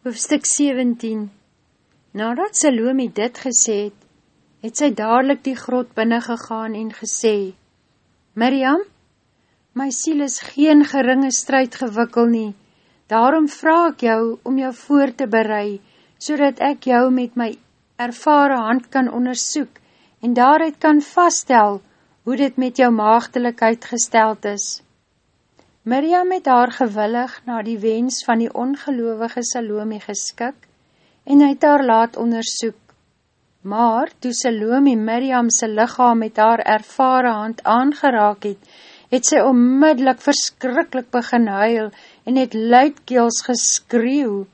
Hoofstuk 17 Nadat Salome dit gesê het, het sy dadelijk die grot binnengegaan en gesê, Miriam, my siel is geen geringe strijd gewikkel nie, daarom vraag ek jou om jou voor te berei, so ek jou met my ervare hand kan ondersoek en daaruit kan vaststel hoe dit met jou maagdelikheid gesteld is. Miriam het haar gewillig na die wens van die ongeloovige Salome geskik en het haar laat ondersoek. Maar toe Salome Miriam sy lichaam met haar ervare hand aangeraak het, het sy onmiddellik verskrikkelijk begin huil en het luidkeels geskreeuw.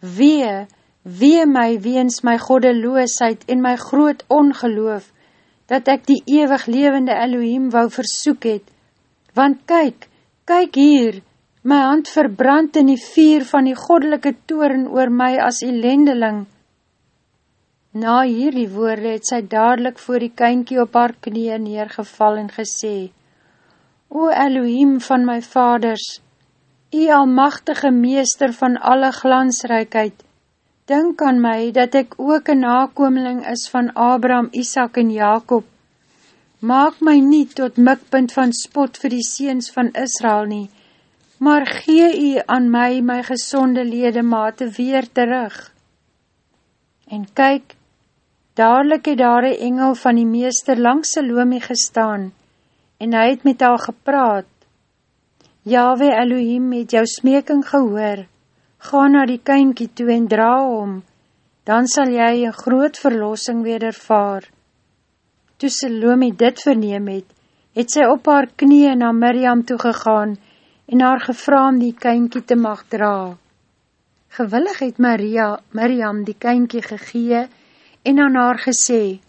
Wee, wee my weens my goddeloosheid en my groot ongeloof, dat ek die ewig levende Elohim wou versoek het. Want kyk, Kyk hier, my hand verbrand in die vier van die goddelike toren oor my as elendeling. Na hierdie woorde het sy dadelijk voor die kynkie op haar knie neergeval en gesê, O Elohim van my vaders, U almachtige meester van alle glansrijkheid, denk aan my dat ek ook een nakomeling is van Abraham, Isaac en Jacob, Maak my nie tot mikpunt van spot vir die seens van Israel nie, maar gee u aan my my gezonde ledemate weer terug. En kyk, dadelijk het daar een engel van die meester langs Salome gestaan, en hy het met haar gepraat. Yahweh Elohim het jou smeking gehoor, ga na die kynkie toe en dra om, dan sal jy een groot verlossing wedervaar. Toe Salome dit verneem het, het sy op haar knie na Miriam toegegaan en haar gevra om die kynkie te mag dra. Gewillig het Maria, Miriam die kynkie gegee en aan haar gesê,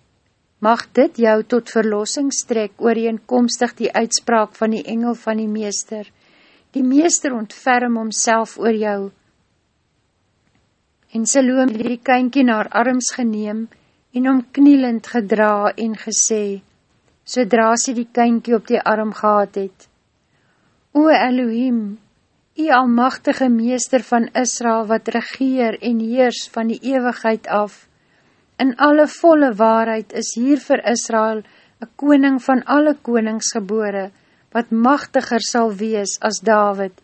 Mag dit jou tot verlossing strek ooreenkomstig die uitspraak van die engel van die meester. Die meester ontferm homself oor jou. En Salome het die kynkie na haar arms geneem en om knielend gedra en gesê, sodra sy die kynkie op die arm gehad het. O Elohim, die almachtige meester van Israel wat regeer en heers van die ewigheid af, in alle volle waarheid is hier vir Israel een koning van alle konings gebore, wat machtiger sal wees as David,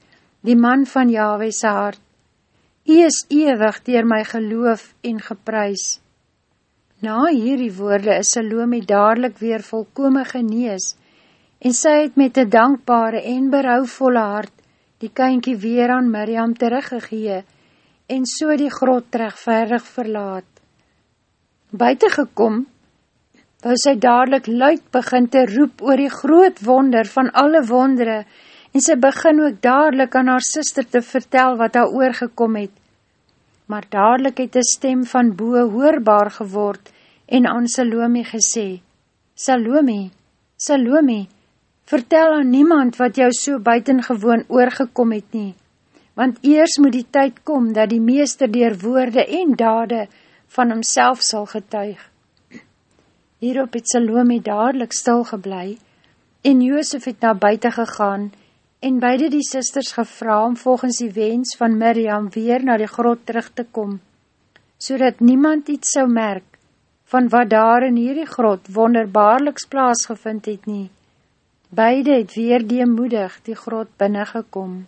die man van Yahweh's hart. Hy is ewig dier my geloof en geprys. Na hierdie woorde is Salome dadelijk weer volkome genees en sy het met een dankbare en berouwvolle hart die kynkie weer aan Miriam teruggegee en so die grot terechtverdig verlaat. Buiten gekom, wou sy dadelijk luid begin te roep oor die groot wonder van alle wondere en sy begin ook dadelijk aan haar sister te vertel wat haar oorgekom het maar dadelijk het een stem van boe hoorbaar geword en aan Salome gesê, Salome, Salome, vertel aan niemand wat jou so buitengewoon oorgekom het nie, want eers moet die tyd kom dat die meester dier woorde en dade van homself sal getuig. Hierop het Salome dadelijk stil geblei en Joosef het na buiten gegaan en beide die sisters gevra om volgens die wens van Miriam weer na die grot terug te kom, so dat niemand iets sou merk van wat daar in hierdie grot wonderbaarliks plaasgevind het nie. Beide het weer deemoedig die grot binnengekom.